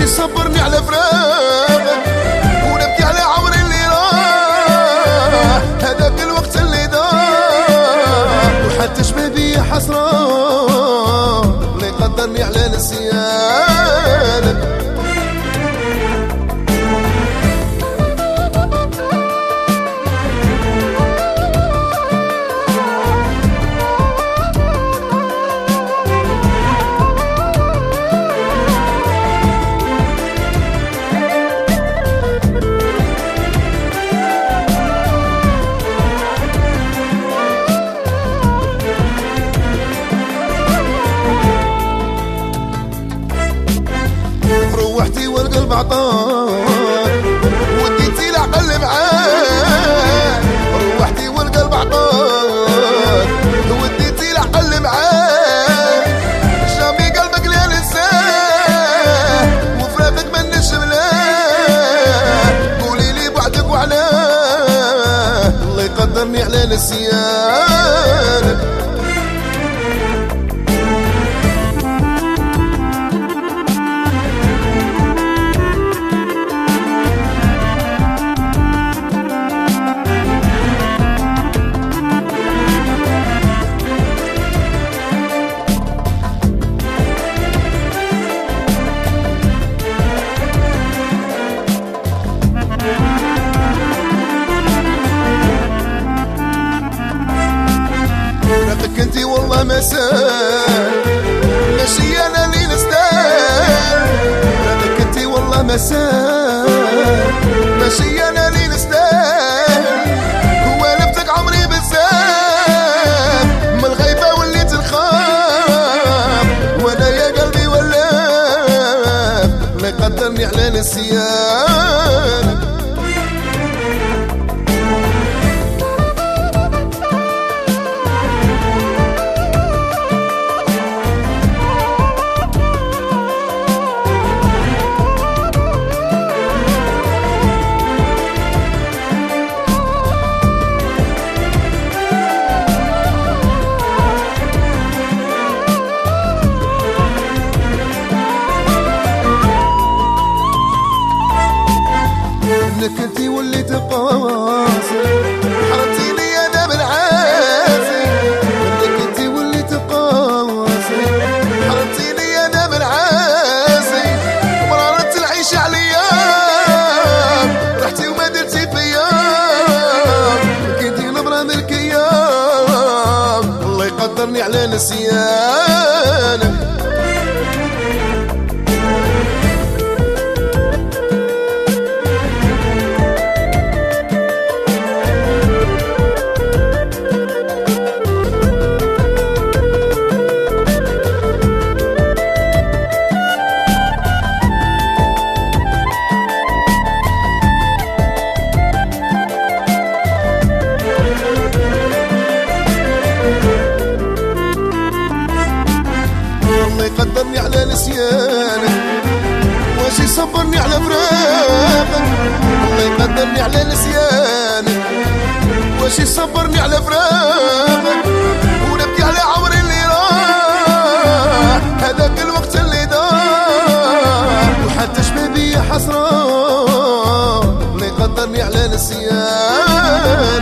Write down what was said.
واش يصبرني على فراقك عطاك وديتي العقل معاك روحتي والقلب عطاك وديتي العقل معاك جامي قلبك لا ننساه وفراقك ما نشملاه قولي لي بعدك وعلاه الله يقدرني على نسيانك والله ما سال ماشي أنا اللي نستاهل فراقك انتي والله ما سال ماشي أنا اللي نستاهل والفتك عمري بزاف من الغيبة وليت نخاف وأنا يا قلبي ولاف لا يقدرني على نسيانك إنك انتي وليت قاسي حرمتيني أنا من إنك انتي وليت قاسي حرمتيني أنا من عاسي مرارة العيش عليا. رحتي وما درتي فيا. كنتي نبرة ملك أيام الله يقدرني على نسيانك يقدرني على نسيانك. واش يصبرني على فراقك ونبكي على عمري اللي راح هذاك الوقت اللي دار. وحتى شبابي حسرة الله يقدرني على نسيانك.